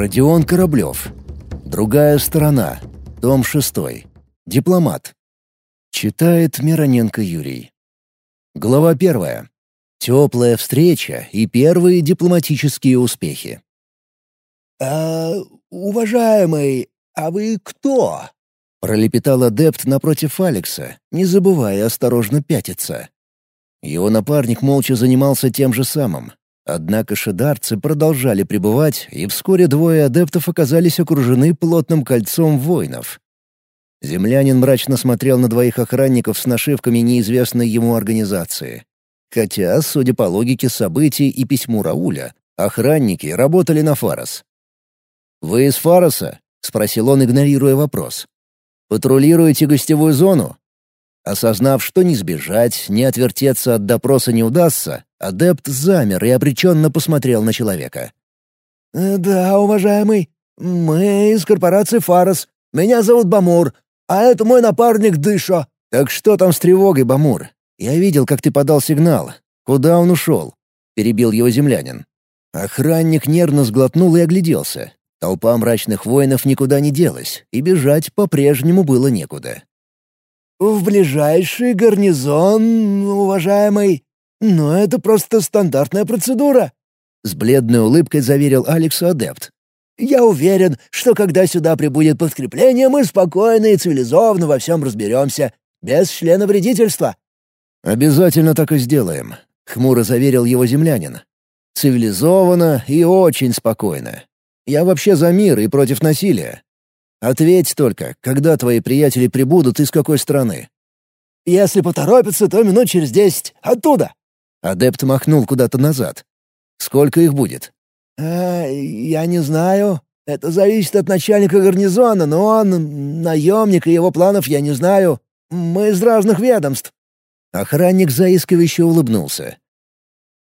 Родион Кораблев. Другая сторона. Том 6. Дипломат. Читает Мироненко Юрий. Глава первая. Теплая встреча и первые дипломатические успехи. «А, уважаемый, а вы кто?» — пролепетал адепт напротив Алекса, не забывая осторожно пятиться. Его напарник молча занимался тем же самым. Однако шедарцы продолжали пребывать, и вскоре двое адептов оказались окружены плотным кольцом воинов. Землянин мрачно смотрел на двоих охранников с нашивками неизвестной ему организации. Хотя, судя по логике событий и письму Рауля, охранники работали на Фарос. «Вы из Фароса?» — спросил он, игнорируя вопрос. Патрулируете гостевую зону?» Осознав, что не сбежать, не отвертеться от допроса не удастся, адепт замер и обреченно посмотрел на человека. «Э, «Да, уважаемый, мы из корпорации «Фарос». Меня зовут Бамур, а это мой напарник Дышо». «Так что там с тревогой, Бамур? Я видел, как ты подал сигнал. Куда он ушел?» — перебил его землянин. Охранник нервно сглотнул и огляделся. Толпа мрачных воинов никуда не делась, и бежать по-прежнему было некуда. «В ближайший гарнизон, уважаемый. Но это просто стандартная процедура», — с бледной улыбкой заверил Алекс адепт. «Я уверен, что когда сюда прибудет подкрепление, мы спокойно и цивилизованно во всем разберемся, без члена вредительства». «Обязательно так и сделаем», — хмуро заверил его землянин. «Цивилизованно и очень спокойно. Я вообще за мир и против насилия. Ответь только, когда твои приятели прибудут и с какой страны?» «Если поторопятся, то минут через десять. Оттуда!» Адепт махнул куда-то назад. «Сколько их будет?» «А, я не знаю. Это зависит от начальника гарнизона, но он наемник, и его планов я не знаю. Мы из разных ведомств». Охранник заискивающе улыбнулся.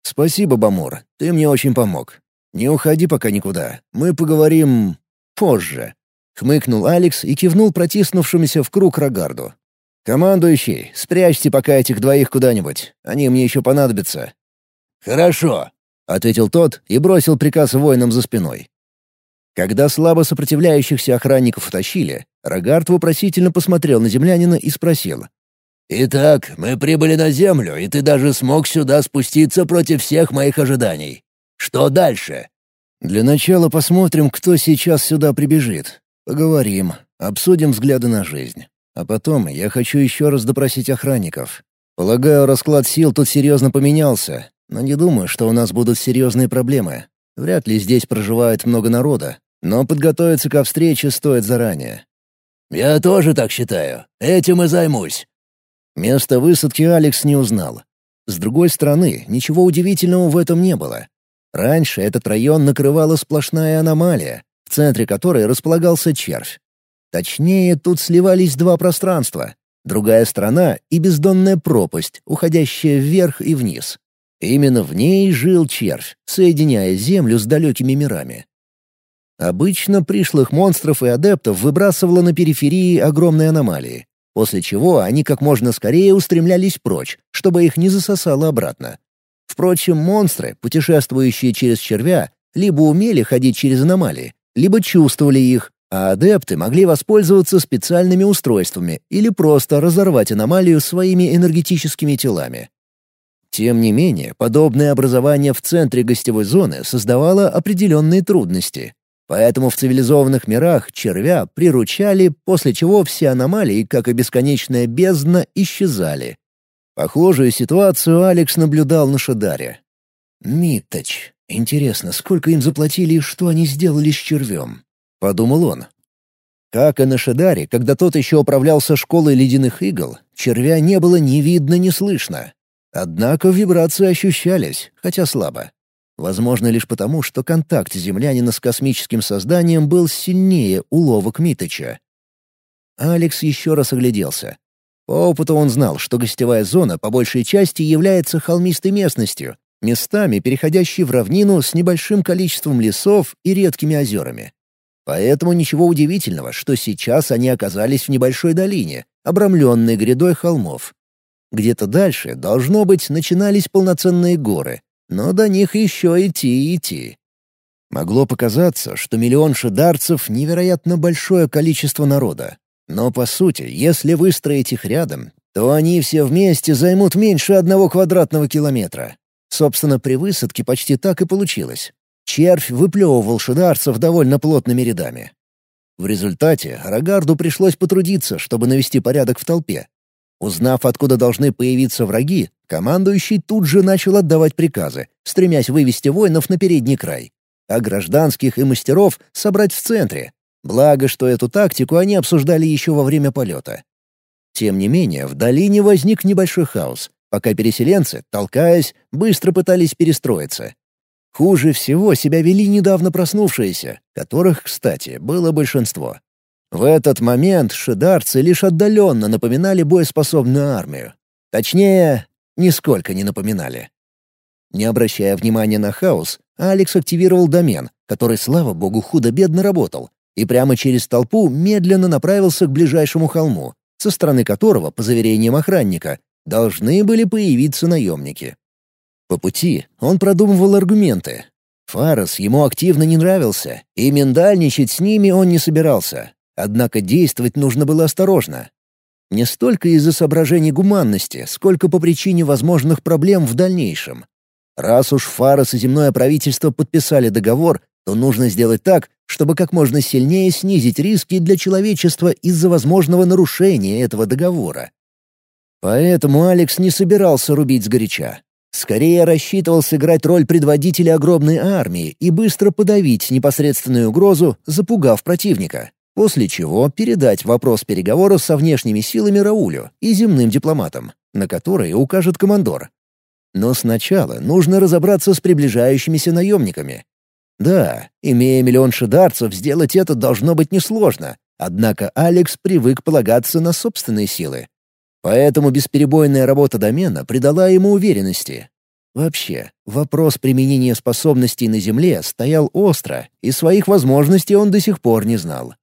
«Спасибо, Бамур, ты мне очень помог. «Не уходи пока никуда. Мы поговорим... позже», — хмыкнул Алекс и кивнул протиснувшимся в круг Рогарду. «Командующий, спрячьте пока этих двоих куда-нибудь. Они мне еще понадобятся». «Хорошо», — ответил тот и бросил приказ воинам за спиной. Когда слабо сопротивляющихся охранников утащили, Рогард вопросительно посмотрел на землянина и спросил. «Итак, мы прибыли на Землю, и ты даже смог сюда спуститься против всех моих ожиданий. Что дальше?» «Для начала посмотрим, кто сейчас сюда прибежит. Поговорим, обсудим взгляды на жизнь. А потом я хочу еще раз допросить охранников. Полагаю, расклад сил тут серьезно поменялся, но не думаю, что у нас будут серьезные проблемы. Вряд ли здесь проживает много народа, но подготовиться ко встрече стоит заранее». «Я тоже так считаю. Этим и займусь». Место высадки Алекс не узнал. С другой стороны, ничего удивительного в этом не было. Раньше этот район накрывала сплошная аномалия, в центре которой располагался червь. Точнее, тут сливались два пространства — другая страна и бездонная пропасть, уходящая вверх и вниз. Именно в ней жил червь, соединяя Землю с далекими мирами. Обычно пришлых монстров и адептов выбрасывало на периферии огромной аномалии, после чего они как можно скорее устремлялись прочь, чтобы их не засосало обратно. Впрочем, монстры, путешествующие через червя, либо умели ходить через аномалии, либо чувствовали их, а адепты могли воспользоваться специальными устройствами или просто разорвать аномалию своими энергетическими телами. Тем не менее, подобное образование в центре гостевой зоны создавало определенные трудности. Поэтому в цивилизованных мирах червя приручали, после чего все аномалии, как и бесконечная бездна, исчезали. Похожую ситуацию Алекс наблюдал на Шадаре. «Митточ. Интересно, сколько им заплатили и что они сделали с червем?» — подумал он. Как и на Шадаре, когда тот еще управлялся школой ледяных игл, червя не было ни видно, ни слышно. Однако вибрации ощущались, хотя слабо. Возможно, лишь потому, что контакт землянина с космическим созданием был сильнее уловок Миточа. Алекс еще раз огляделся. По опыту он знал, что гостевая зона по большей части является холмистой местностью, местами переходящей в равнину с небольшим количеством лесов и редкими озерами. Поэтому ничего удивительного, что сейчас они оказались в небольшой долине, обрамленной грядой холмов. Где-то дальше, должно быть, начинались полноценные горы, но до них еще идти и идти. Могло показаться, что миллион шидарцев — невероятно большое количество народа. Но, по сути, если выстроить их рядом, то они все вместе займут меньше одного квадратного километра. Собственно, при высадке почти так и получилось. Червь выплевывал шидарцев довольно плотными рядами. В результате Рогарду пришлось потрудиться, чтобы навести порядок в толпе. Узнав, откуда должны появиться враги, командующий тут же начал отдавать приказы, стремясь вывести воинов на передний край, а гражданских и мастеров собрать в центре. Благо, что эту тактику они обсуждали еще во время полета. Тем не менее, в долине возник небольшой хаос, пока переселенцы, толкаясь, быстро пытались перестроиться. Хуже всего себя вели недавно проснувшиеся, которых, кстати, было большинство. В этот момент шидарцы лишь отдаленно напоминали боеспособную армию. Точнее, нисколько не напоминали. Не обращая внимания на хаос, Алекс активировал домен, который, слава богу, худо-бедно работал, и прямо через толпу медленно направился к ближайшему холму, со стороны которого, по заверениям охранника, должны были появиться наемники. По пути он продумывал аргументы. Фарос ему активно не нравился, и миндальничать с ними он не собирался. Однако действовать нужно было осторожно. Не столько из-за соображений гуманности, сколько по причине возможных проблем в дальнейшем. Раз уж Фарос и земное правительство подписали договор, то нужно сделать так, чтобы как можно сильнее снизить риски для человечества из-за возможного нарушения этого договора. Поэтому Алекс не собирался рубить сгоряча. Скорее рассчитывал сыграть роль предводителя огромной армии и быстро подавить непосредственную угрозу, запугав противника, после чего передать вопрос переговоров со внешними силами Раулю и земным дипломатам, на которые укажет командор. Но сначала нужно разобраться с приближающимися наемниками. Да, имея миллион шидарцев, сделать это должно быть несложно, однако Алекс привык полагаться на собственные силы. Поэтому бесперебойная работа домена придала ему уверенности. Вообще, вопрос применения способностей на Земле стоял остро, и своих возможностей он до сих пор не знал.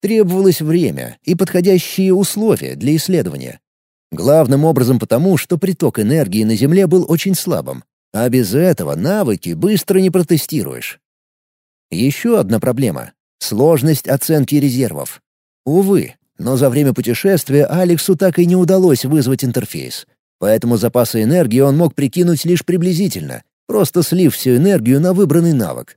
Требовалось время и подходящие условия для исследования. Главным образом потому, что приток энергии на Земле был очень слабым, а без этого навыки быстро не протестируешь. Еще одна проблема — сложность оценки резервов. Увы, но за время путешествия Алексу так и не удалось вызвать интерфейс. Поэтому запасы энергии он мог прикинуть лишь приблизительно, просто слив всю энергию на выбранный навык.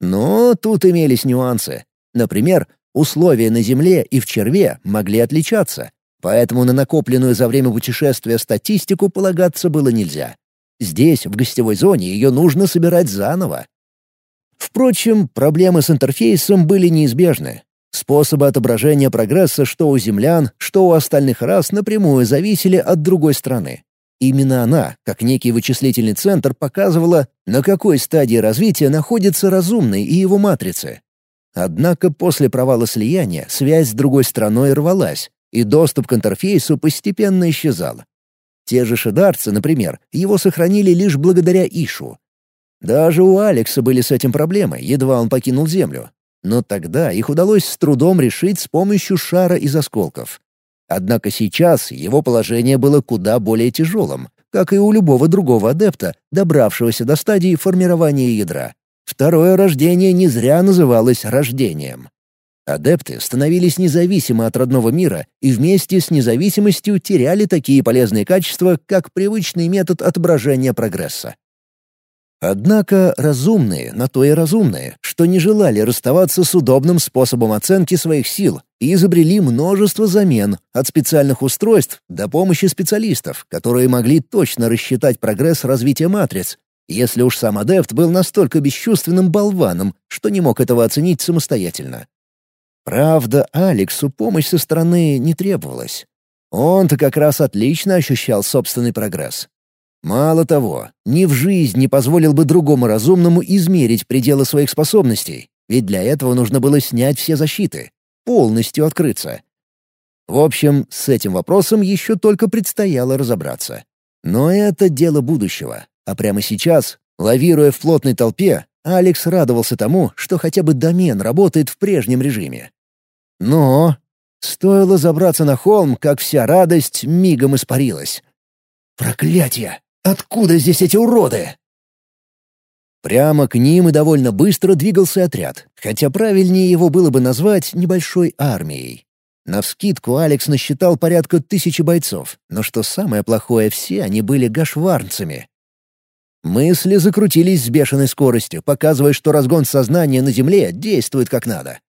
Но тут имелись нюансы. Например, условия на Земле и в черве могли отличаться, поэтому на накопленную за время путешествия статистику полагаться было нельзя. Здесь, в гостевой зоне, ее нужно собирать заново. Впрочем, проблемы с интерфейсом были неизбежны. Способы отображения прогресса что у землян, что у остальных рас напрямую зависели от другой страны. Именно она, как некий вычислительный центр, показывала, на какой стадии развития находится разумный и его матрицы. Однако после провала слияния связь с другой страной рвалась, и доступ к интерфейсу постепенно исчезал. Те же шидарцы, например, его сохранили лишь благодаря Ишу. Даже у Алекса были с этим проблемы, едва он покинул Землю. Но тогда их удалось с трудом решить с помощью шара из осколков. Однако сейчас его положение было куда более тяжелым, как и у любого другого адепта, добравшегося до стадии формирования ядра. Второе рождение не зря называлось рождением. Адепты становились независимы от родного мира и вместе с независимостью теряли такие полезные качества, как привычный метод отображения прогресса. Однако разумные на то и разумные, что не желали расставаться с удобным способом оценки своих сил и изобрели множество замен, от специальных устройств до помощи специалистов, которые могли точно рассчитать прогресс развития матриц, если уж сам адепт был настолько бесчувственным болваном, что не мог этого оценить самостоятельно. Правда, Алексу помощь со стороны не требовалась. Он-то как раз отлично ощущал собственный прогресс. Мало того, ни в жизнь не позволил бы другому разумному измерить пределы своих способностей, ведь для этого нужно было снять все защиты, полностью открыться. В общем, с этим вопросом еще только предстояло разобраться. Но это дело будущего, а прямо сейчас, лавируя в плотной толпе, Алекс радовался тому, что хотя бы домен работает в прежнем режиме. Но стоило забраться на холм, как вся радость мигом испарилась. «Проклятие! Откуда здесь эти уроды?» Прямо к ним и довольно быстро двигался отряд, хотя правильнее его было бы назвать небольшой армией. Навскидку Алекс насчитал порядка тысячи бойцов, но что самое плохое, все они были гашварнцами. Мысли закрутились с бешеной скоростью, показывая, что разгон сознания на Земле действует как надо.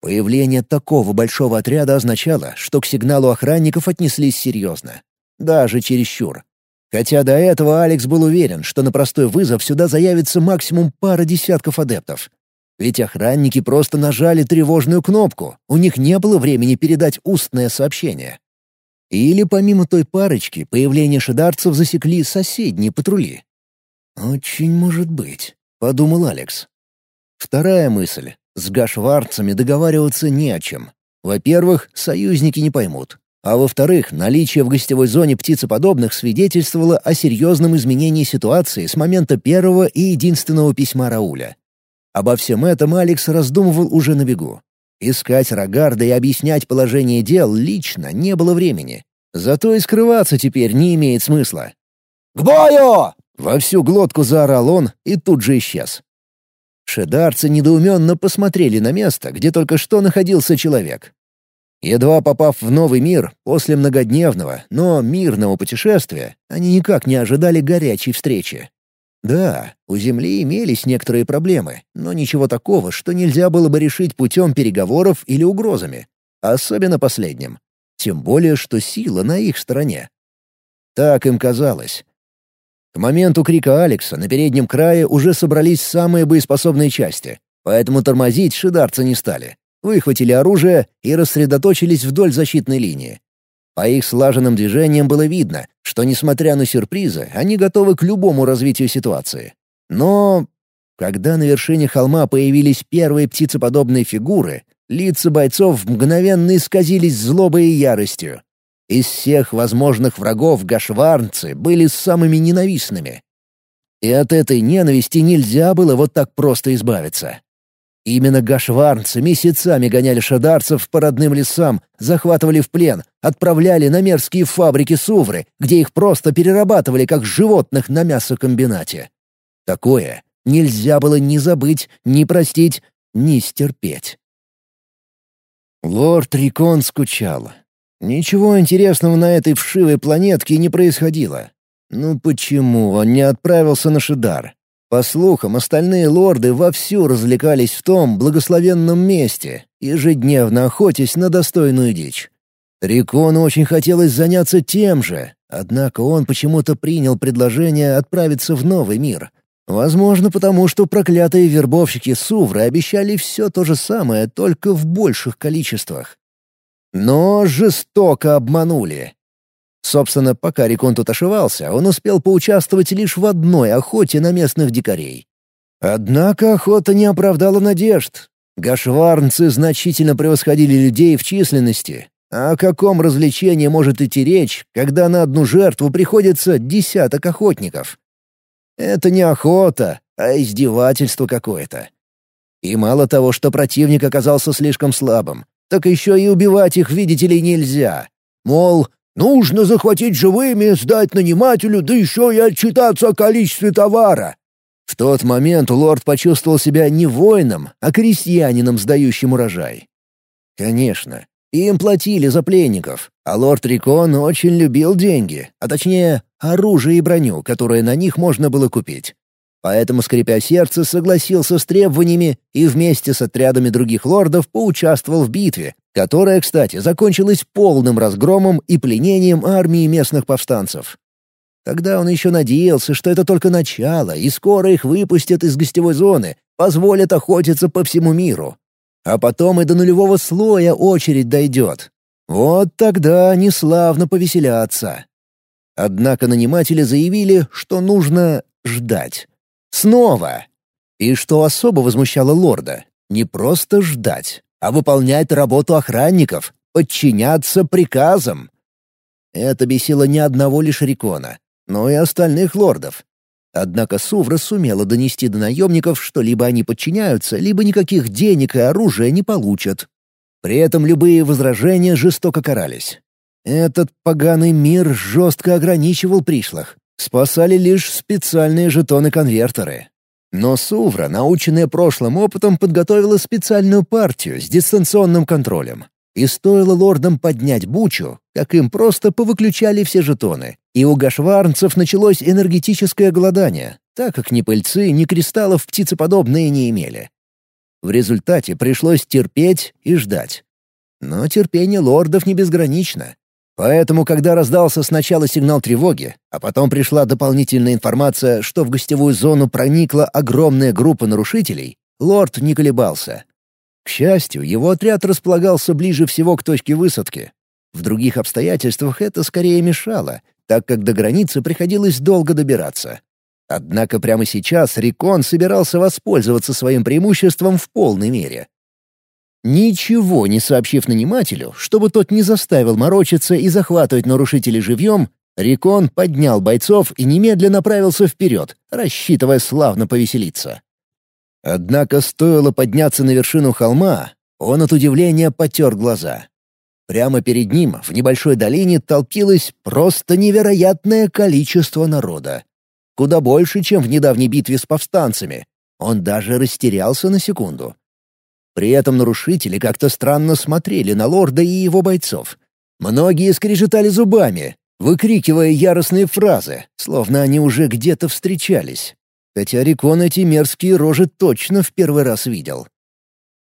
Появление такого большого отряда означало, что к сигналу охранников отнеслись серьезно. Даже чересчур. Хотя до этого Алекс был уверен, что на простой вызов сюда заявится максимум пара десятков адептов. Ведь охранники просто нажали тревожную кнопку, у них не было времени передать устное сообщение. Или помимо той парочки, появление шидарцев засекли соседние патрули. «Очень может быть», — подумал Алекс. Вторая мысль. С гашварцами договариваться не о чем. Во-первых, союзники не поймут. А во-вторых, наличие в гостевой зоне птицеподобных свидетельствовало о серьезном изменении ситуации с момента первого и единственного письма Рауля. Обо всем этом Алекс раздумывал уже на бегу. Искать Рогарда и объяснять положение дел лично не было времени. Зато и скрываться теперь не имеет смысла. «К бою!» — во всю глотку заорал он и тут же исчез. Шедарцы недоуменно посмотрели на место, где только что находился человек. Едва попав в новый мир, после многодневного, но мирного путешествия, они никак не ожидали горячей встречи. Да, у Земли имелись некоторые проблемы, но ничего такого, что нельзя было бы решить путем переговоров или угрозами. Особенно последним. Тем более, что сила на их стороне. Так им казалось. К моменту крика Алекса на переднем крае уже собрались самые боеспособные части, поэтому тормозить шидарцы не стали. Выхватили оружие и рассредоточились вдоль защитной линии. По их слаженным движениям было видно, что, несмотря на сюрпризы, они готовы к любому развитию ситуации. Но когда на вершине холма появились первые птицеподобные фигуры, лица бойцов мгновенно исказились злобой и яростью. Из всех возможных врагов гашварнцы были самыми ненавистными. И от этой ненависти нельзя было вот так просто избавиться. Именно гашварнцы месяцами гоняли шадарцев по родным лесам, захватывали в плен, отправляли на мерзкие фабрики Сувры, где их просто перерабатывали как животных на мясокомбинате. Такое нельзя было ни забыть, ни простить, ни стерпеть. Лорд Рикон скучал. Ничего интересного на этой вшивой планетке не происходило. Ну почему он не отправился на Шидар? По слухам, остальные лорды вовсю развлекались в том благословенном месте, ежедневно охотясь на достойную дичь. Рикону очень хотелось заняться тем же, однако он почему-то принял предложение отправиться в новый мир. Возможно, потому что проклятые вербовщики Сувры обещали все то же самое, только в больших количествах. Но жестоко обманули. Собственно, пока Рикон тут ошивался, он успел поучаствовать лишь в одной охоте на местных дикарей. Однако охота не оправдала надежд. Гашварнцы значительно превосходили людей в численности. А о каком развлечении может идти речь, когда на одну жертву приходится десяток охотников? Это не охота, а издевательство какое-то. И мало того, что противник оказался слишком слабым, так еще и убивать их, видите ли, нельзя. Мол, Нужно захватить живыми, сдать нанимателю, да еще и отчитаться о количестве товара. В тот момент лорд почувствовал себя не воином, а крестьянином, сдающим урожай. Конечно, им платили за пленников, а лорд Рикон очень любил деньги, а точнее оружие и броню, которые на них можно было купить. Поэтому, скрипя сердце, согласился с требованиями и вместе с отрядами других лордов поучаствовал в битве, которая, кстати, закончилась полным разгромом и пленением армии местных повстанцев. Тогда он еще надеялся, что это только начало, и скоро их выпустят из гостевой зоны, позволят охотиться по всему миру. А потом и до нулевого слоя очередь дойдет. Вот тогда они славно повеселятся. Однако наниматели заявили, что нужно ждать. Снова! И что особо возмущало лорда, не просто ждать, а выполнять работу охранников, подчиняться приказам. Это бесило не одного лишь Рикона, но и остальных лордов. Однако Сувра сумела донести до наемников, что либо они подчиняются, либо никаких денег и оружия не получат. При этом любые возражения жестоко карались. Этот поганый мир жестко ограничивал пришлых. Спасали лишь специальные жетоны-конвертеры. Но Сувра, наученная прошлым опытом, подготовила специальную партию с дистанционным контролем. И стоило лордам поднять бучу, как им просто повыключали все жетоны. И у гашварнцев началось энергетическое голодание, так как ни пыльцы, ни кристаллов птицеподобные не имели. В результате пришлось терпеть и ждать. Но терпение лордов не безгранично. Поэтому, когда раздался сначала сигнал тревоги, а потом пришла дополнительная информация, что в гостевую зону проникла огромная группа нарушителей, лорд не колебался. К счастью, его отряд располагался ближе всего к точке высадки. В других обстоятельствах это скорее мешало, так как до границы приходилось долго добираться. Однако прямо сейчас Рикон собирался воспользоваться своим преимуществом в полной мере. Ничего не сообщив нанимателю, чтобы тот не заставил морочиться и захватывать нарушителей живьем, Рикон поднял бойцов и немедленно направился вперед, рассчитывая славно повеселиться. Однако стоило подняться на вершину холма, он от удивления потер глаза. Прямо перед ним, в небольшой долине, толпилось просто невероятное количество народа куда больше, чем в недавней битве с повстанцами. Он даже растерялся на секунду. При этом нарушители как-то странно смотрели на лорда и его бойцов. Многие скрежетали зубами, выкрикивая яростные фразы, словно они уже где-то встречались. Хотя Рикон эти мерзкие рожи точно в первый раз видел.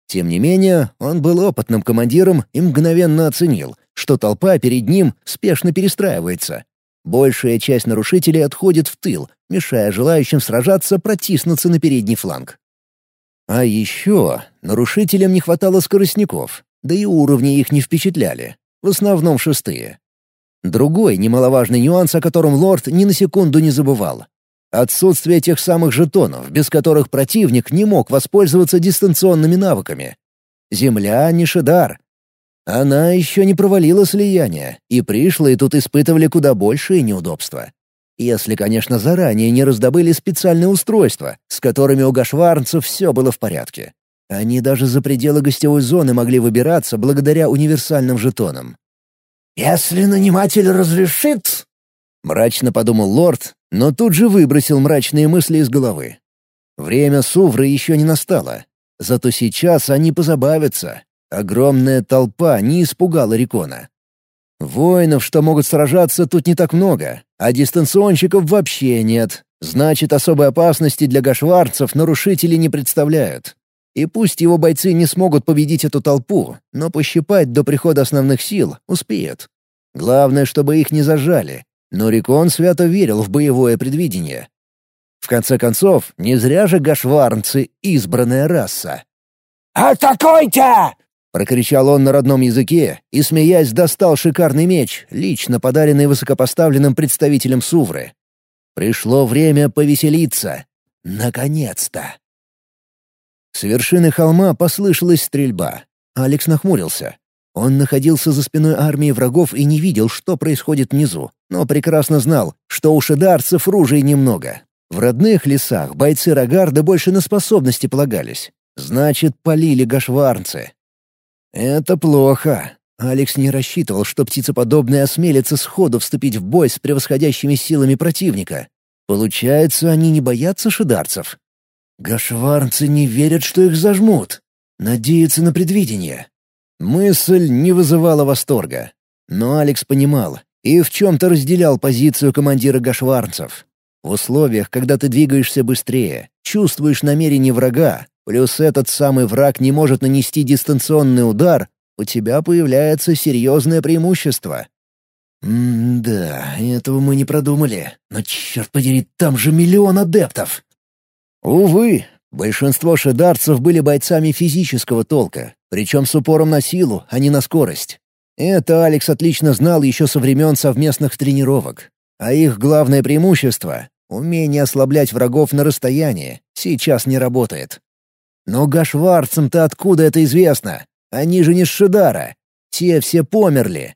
Тем не менее, он был опытным командиром и мгновенно оценил, что толпа перед ним спешно перестраивается. Большая часть нарушителей отходит в тыл, мешая желающим сражаться протиснуться на передний фланг. А еще нарушителям не хватало скоростников, да и уровни их не впечатляли, в основном шестые. Другой немаловажный нюанс, о котором лорд ни на секунду не забывал. Отсутствие тех самых жетонов, без которых противник не мог воспользоваться дистанционными навыками. Земля — не шедар. Она еще не провалила слияние, и пришлые тут испытывали куда большие неудобства. Если, конечно, заранее не раздобыли специальные устройства, с которыми у гашварнцев все было в порядке. Они даже за пределы гостевой зоны могли выбираться благодаря универсальным жетонам. «Если наниматель разрешит...» — мрачно подумал лорд, но тут же выбросил мрачные мысли из головы. Время Сувры еще не настало. Зато сейчас они позабавятся. Огромная толпа не испугала Рикона. Воинов, что могут сражаться, тут не так много, а дистанционщиков вообще нет. Значит, особой опасности для гашварцев нарушители не представляют. И пусть его бойцы не смогут победить эту толпу, но пощипать до прихода основных сил успеют. Главное, чтобы их не зажали. Но Рикон свято верил в боевое предвидение. В конце концов, не зря же гашварнцы — избранная раса. «Атакуйте!» Прокричал он на родном языке и, смеясь, достал шикарный меч, лично подаренный высокопоставленным представителем Сувры. Пришло время повеселиться. Наконец-то! С вершины холма послышалась стрельба. Алекс нахмурился. Он находился за спиной армии врагов и не видел, что происходит внизу, но прекрасно знал, что у шедарцев ружей немного. В родных лесах бойцы Рогарда больше на способности полагались. Значит, полили гашварнцы. Это плохо. Алекс не рассчитывал, что птицеподобные осмелятся сходу вступить в бой с превосходящими силами противника. Получается, они не боятся шидарцев. Гашварнцы не верят, что их зажмут. Надеются на предвидение. Мысль не вызывала восторга. Но Алекс понимал и в чем-то разделял позицию командира гашварнцев. В условиях, когда ты двигаешься быстрее, чувствуешь намерение врага, Плюс этот самый враг не может нанести дистанционный удар, у тебя появляется серьезное преимущество. «М-да, этого мы не продумали. Но, черт подери, там же миллион адептов!» Увы, большинство шедарцев были бойцами физического толка, причем с упором на силу, а не на скорость. Это Алекс отлично знал еще со времен совместных тренировок. А их главное преимущество — умение ослаблять врагов на расстоянии — сейчас не работает. Но гашварцам-то откуда это известно? Они же не Шидара. Те все померли.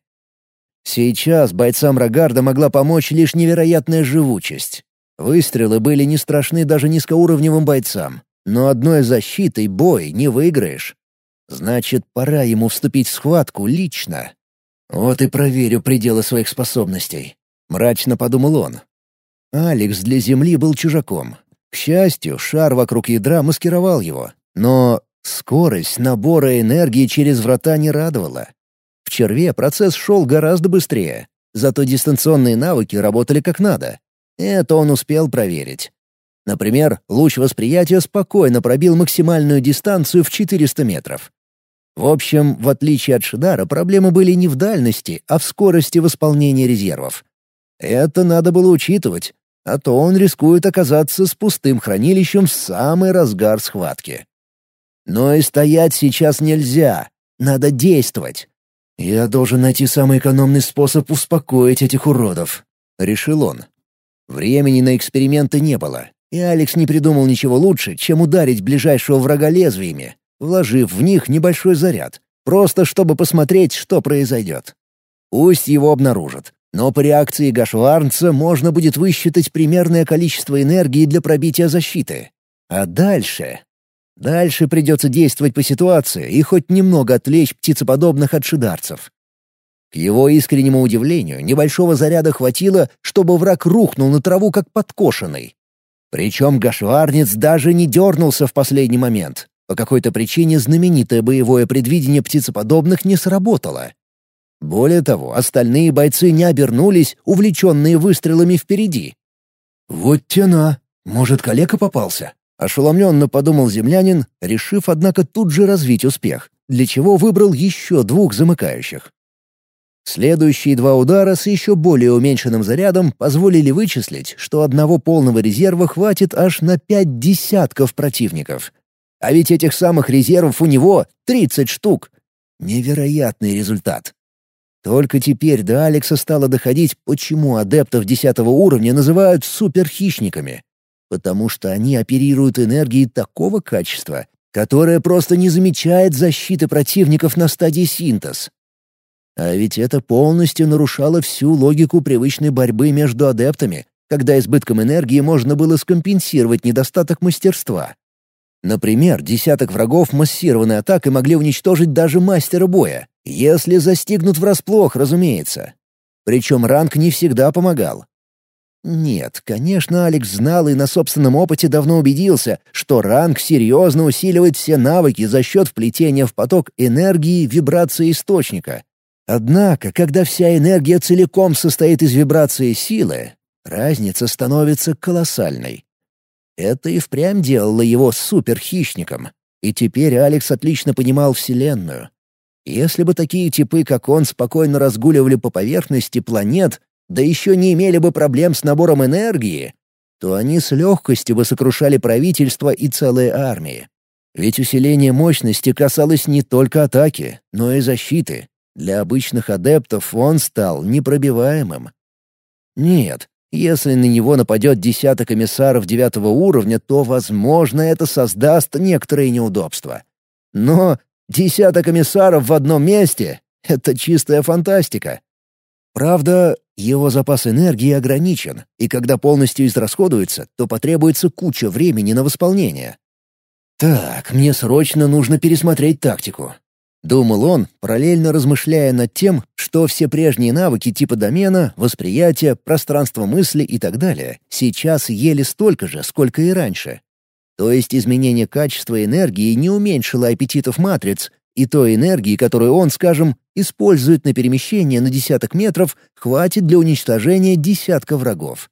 Сейчас бойцам Рогарда могла помочь лишь невероятная живучесть. Выстрелы были не страшны даже низкоуровневым бойцам, но одной защитой бой не выиграешь. Значит, пора ему вступить в схватку лично. Вот и проверю пределы своих способностей. Мрачно подумал он. Алекс для Земли был чужаком, К счастью, шар вокруг ядра маскировал его, но скорость набора энергии через врата не радовала. В черве процесс шел гораздо быстрее, зато дистанционные навыки работали как надо. Это он успел проверить. Например, луч восприятия спокойно пробил максимальную дистанцию в 400 метров. В общем, в отличие от Шидара, проблемы были не в дальности, а в скорости восполнения резервов. Это надо было учитывать, а то он рискует оказаться с пустым хранилищем в самый разгар схватки. Но и стоять сейчас нельзя, надо действовать. «Я должен найти самый экономный способ успокоить этих уродов», — решил он. Времени на эксперименты не было, и Алекс не придумал ничего лучше, чем ударить ближайшего врага лезвиями, вложив в них небольшой заряд, просто чтобы посмотреть, что произойдет. Пусть его обнаружат, но по реакции Гашварнца можно будет высчитать примерное количество энергии для пробития защиты. А дальше... Дальше придется действовать по ситуации и хоть немного отвлечь птицеподобных от шидарцев. К его искреннему удивлению, небольшого заряда хватило, чтобы враг рухнул на траву как подкошенный. Причем Гашварнец даже не дернулся в последний момент. По какой-то причине знаменитое боевое предвидение птицеподобных не сработало. Более того, остальные бойцы не обернулись, увлеченные выстрелами впереди. «Вот тяна! Может, калека попался?» — ошеломленно подумал землянин, решив, однако, тут же развить успех, для чего выбрал еще двух замыкающих. Следующие два удара с еще более уменьшенным зарядом позволили вычислить, что одного полного резерва хватит аж на пять десятков противников. А ведь этих самых резервов у него 30 штук. Невероятный результат. Только теперь до Алекса стало доходить, почему адептов десятого уровня называют суперхищниками. Потому что они оперируют энергией такого качества, которое просто не замечает защиты противников на стадии синтез. А ведь это полностью нарушало всю логику привычной борьбы между адептами, когда избытком энергии можно было скомпенсировать недостаток мастерства. Например, десяток врагов массированной атакой могли уничтожить даже мастера боя, если застигнут врасплох, разумеется. Причем ранг не всегда помогал. Нет, конечно, Алекс знал и на собственном опыте давно убедился, что ранг серьезно усиливает все навыки за счет вплетения в поток энергии вибрации источника. Однако, когда вся энергия целиком состоит из вибрации силы, разница становится колоссальной. Это и впрямь делало его суперхищником. И теперь Алекс отлично понимал Вселенную. Если бы такие типы, как он, спокойно разгуливали по поверхности планет, да еще не имели бы проблем с набором энергии, то они с легкостью бы сокрушали правительство и целые армии. Ведь усиление мощности касалось не только атаки, но и защиты. Для обычных адептов он стал непробиваемым. Нет, если на него нападет десяток эмиссаров девятого уровня, то, возможно, это создаст некоторые неудобства. Но десяток эмиссаров в одном месте — это чистая фантастика. Правда, его запас энергии ограничен, и когда полностью израсходуется, то потребуется куча времени на восполнение. Так, мне срочно нужно пересмотреть тактику. Думал он, параллельно размышляя над тем, что все прежние навыки типа домена, восприятия, пространства мысли и так далее сейчас ели столько же, сколько и раньше. То есть изменение качества энергии не уменьшило аппетитов матриц, и той энергии, которую он, скажем, использует на перемещение на десяток метров, хватит для уничтожения десятка врагов.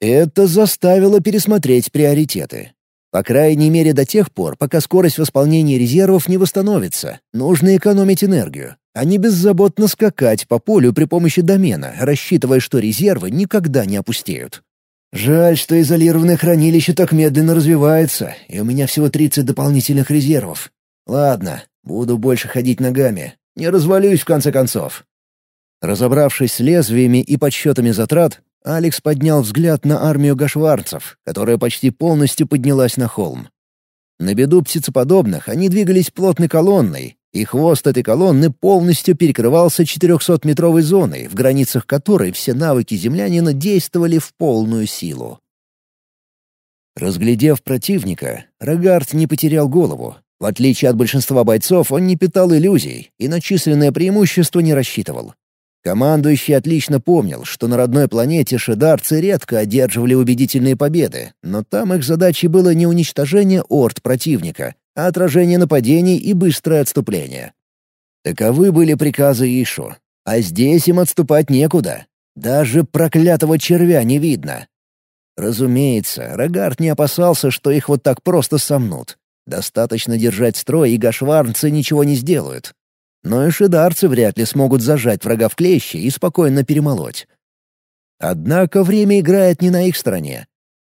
Это заставило пересмотреть приоритеты. По крайней мере до тех пор, пока скорость восполнения резервов не восстановится, нужно экономить энергию, а не беззаботно скакать по полю при помощи домена, рассчитывая, что резервы никогда не опустеют. Жаль, что изолированное хранилище так медленно развивается, и у меня всего 30 дополнительных резервов. Ладно, буду больше ходить ногами. Не развалюсь в конце концов. Разобравшись с лезвиями и подсчетами затрат, Алекс поднял взгляд на армию гашварцев, которая почти полностью поднялась на холм. На беду птицеподобных они двигались плотной колонной, и хвост этой колонны полностью перекрывался 400-метровой зоной, в границах которой все навыки землянина действовали в полную силу. Разглядев противника, Рогард не потерял голову. В отличие от большинства бойцов, он не питал иллюзий и на численное преимущество не рассчитывал. Командующий отлично помнил, что на родной планете шедарцы редко одерживали убедительные победы, но там их задачей было не уничтожение орд противника, а отражение нападений и быстрое отступление. Таковы были приказы Ишу, а здесь им отступать некуда. Даже проклятого червя не видно. Разумеется, Рогард не опасался, что их вот так просто сомнут. Достаточно держать строй, и гашварнцы ничего не сделают. Но и шидарцы вряд ли смогут зажать врага в клещи и спокойно перемолоть. Однако время играет не на их стороне.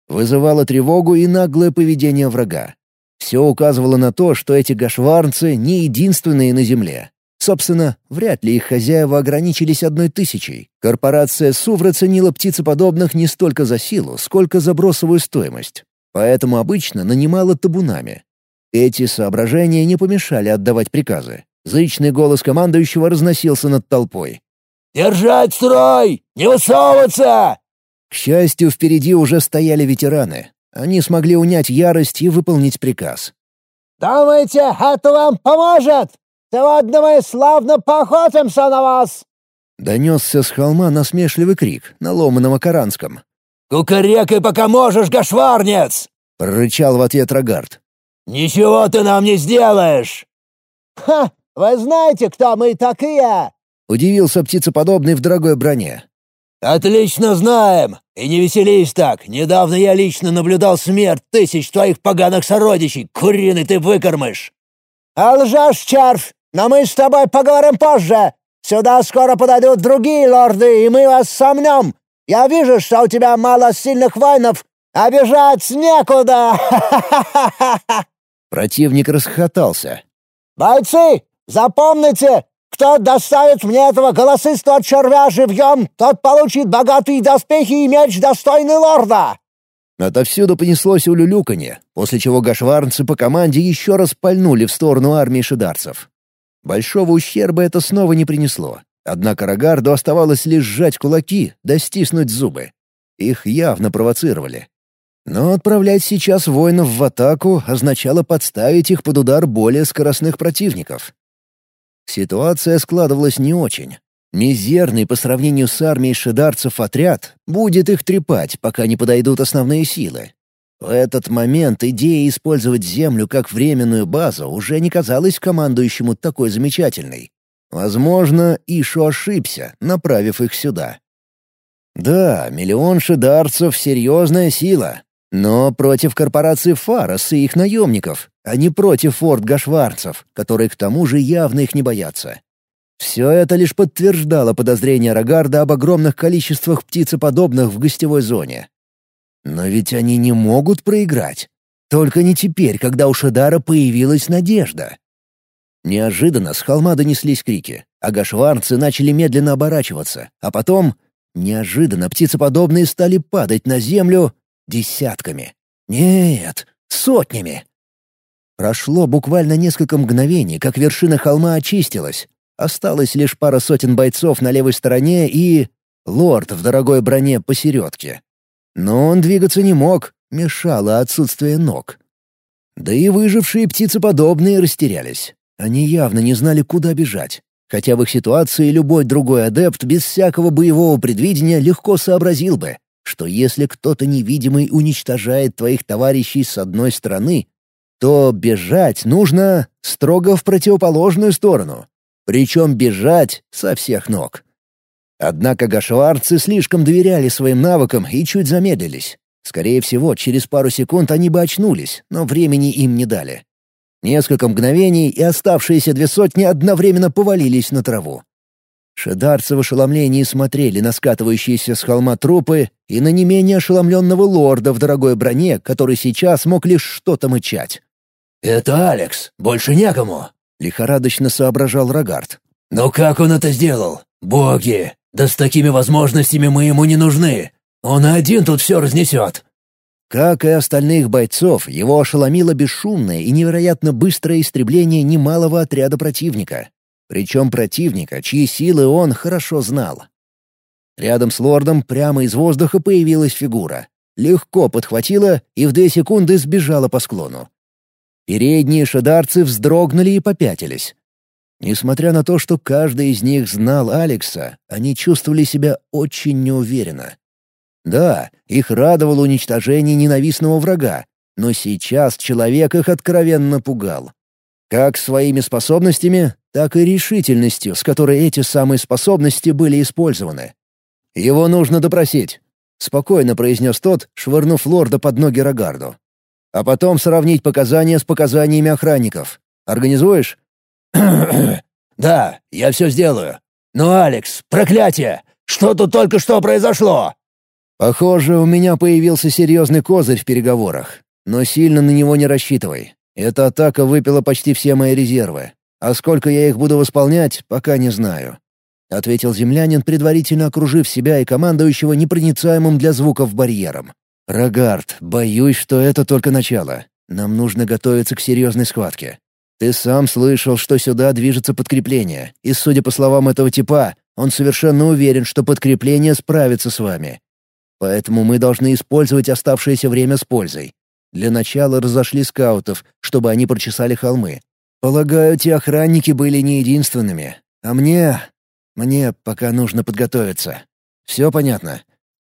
Вызывало тревогу и наглое поведение врага. Все указывало на то, что эти гашварнцы не единственные на Земле. Собственно, вряд ли их хозяева ограничились одной тысячей. Корпорация Сувра ценила птицеподобных не столько за силу, сколько за бросовую стоимость. Поэтому обычно нанимала табунами. Эти соображения не помешали отдавать приказы. Зычный голос командующего разносился над толпой. «Держать строй! Не высовываться!» К счастью, впереди уже стояли ветераны. Они смогли унять ярость и выполнить приказ. «Думаете, это вам поможет?» Сегодня мы славно поохотимся на вас!» Донесся с холма насмешливый крик на ломаном акаранском. «Кукарекай, пока можешь, гашварнец!» — прорычал в ответ Рогард. «Ничего ты нам не сделаешь!» «Ха! Вы знаете, кто мы такие?» — удивился птицеподобный в дорогой броне. «Отлично знаем! И не веселись так! Недавно я лично наблюдал смерть тысяч твоих поганых сородичей! Куриный ты выкормыш!» «А лжешь, червь! Но мы с тобой поговорим позже. Сюда скоро подойдут другие лорды, и мы вас сомнем. Я вижу, что у тебя мало сильных воинов, а бежать некуда!» Противник расхохотался. «Бойцы, запомните, кто доставит мне этого голосистого червя живьем, тот получит богатые доспехи и меч, достойный лорда!» Отовсюду понеслось улюлюканье, после чего гашварнцы по команде еще раз пальнули в сторону армии шидарцев. Большого ущерба это снова не принесло. Однако Рогарду оставалось лишь сжать кулаки, да стиснуть зубы. Их явно провоцировали. Но отправлять сейчас воинов в атаку означало подставить их под удар более скоростных противников. Ситуация складывалась не очень. Мизерный по сравнению с армией шедарцев отряд будет их трепать, пока не подойдут основные силы. В этот момент идея использовать Землю как временную базу уже не казалась командующему такой замечательной. Возможно, Ишу ошибся, направив их сюда. Да, миллион шидарцев — серьезная сила, но против корпорации Фарос и их наемников, а не против форт гашварцев, которые к тому же явно их не боятся. Все это лишь подтверждало подозрения Рогарда об огромных количествах птицеподобных в гостевой зоне. Но ведь они не могут проиграть. Только не теперь, когда у Шедара появилась надежда. Неожиданно с холма донеслись крики, а гашварцы начали медленно оборачиваться, а потом... Неожиданно птицеподобные стали падать на землю десятками. Нет, сотнями. Прошло буквально несколько мгновений, как вершина холма очистилась. Осталось лишь пара сотен бойцов на левой стороне и... Лорд в дорогой броне посередке. Но он двигаться не мог, мешало отсутствие ног. Да и выжившие птицеподобные растерялись. Они явно не знали, куда бежать. Хотя в их ситуации любой другой адепт без всякого боевого предвидения легко сообразил бы, что если кто-то невидимый уничтожает твоих товарищей с одной стороны, то бежать нужно строго в противоположную сторону. Причем бежать со всех ног. Однако гашварцы слишком доверяли своим навыкам и чуть замедлились. Скорее всего, через пару секунд они бы очнулись, но времени им не дали. Несколько мгновений, и оставшиеся две сотни одновременно повалились на траву. Шедарцы в ошеломлении смотрели на скатывающиеся с холма трупы и на не менее ошеломленного лорда в дорогой броне, который сейчас мог лишь что-то мычать. «Это Алекс, больше некому», — лихорадочно соображал Рогард. «Но как он это сделал? Боги! Да с такими возможностями мы ему не нужны. Он один тут все разнесет». Как и остальных бойцов, его ошеломило бесшумное и невероятно быстрое истребление немалого отряда противника. Причем противника, чьи силы он хорошо знал. Рядом с лордом прямо из воздуха появилась фигура. Легко подхватила и в две секунды сбежала по склону. Передние шадарцы вздрогнули и попятились. Несмотря на то, что каждый из них знал Алекса, они чувствовали себя очень неуверенно. Да, их радовало уничтожение ненавистного врага, но сейчас человек их откровенно пугал. Как своими способностями, так и решительностью, с которой эти самые способности были использованы. «Его нужно допросить», — спокойно произнес тот, швырнув лорда под ноги Рогарду. «А потом сравнить показания с показаниями охранников. Организуешь?» «Да, я все сделаю. Но, Алекс, проклятие! Что тут только что произошло?» «Похоже, у меня появился серьезный козырь в переговорах. Но сильно на него не рассчитывай. Эта атака выпила почти все мои резервы. А сколько я их буду восполнять, пока не знаю. — ответил землянин, предварительно окружив себя и командующего непроницаемым для звуков барьером. «Рогард, боюсь, что это только начало. Нам нужно готовиться к серьезной схватке. Ты сам слышал, что сюда движется подкрепление, и, судя по словам этого типа, он совершенно уверен, что подкрепление справится с вами. Поэтому мы должны использовать оставшееся время с пользой. Для начала разошли скаутов, чтобы они прочесали холмы. Полагаю, те охранники были не единственными. А мне... мне пока нужно подготовиться. Все понятно?»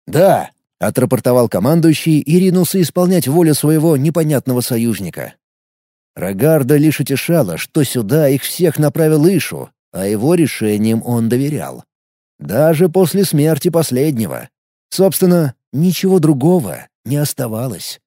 «Да», — отрапортовал командующий и ринулся исполнять волю своего непонятного союзника. Рогарда лишь утешала, что сюда их всех направил Ишу, а его решением он доверял. Даже после смерти последнего. Собственно, ничего другого не оставалось.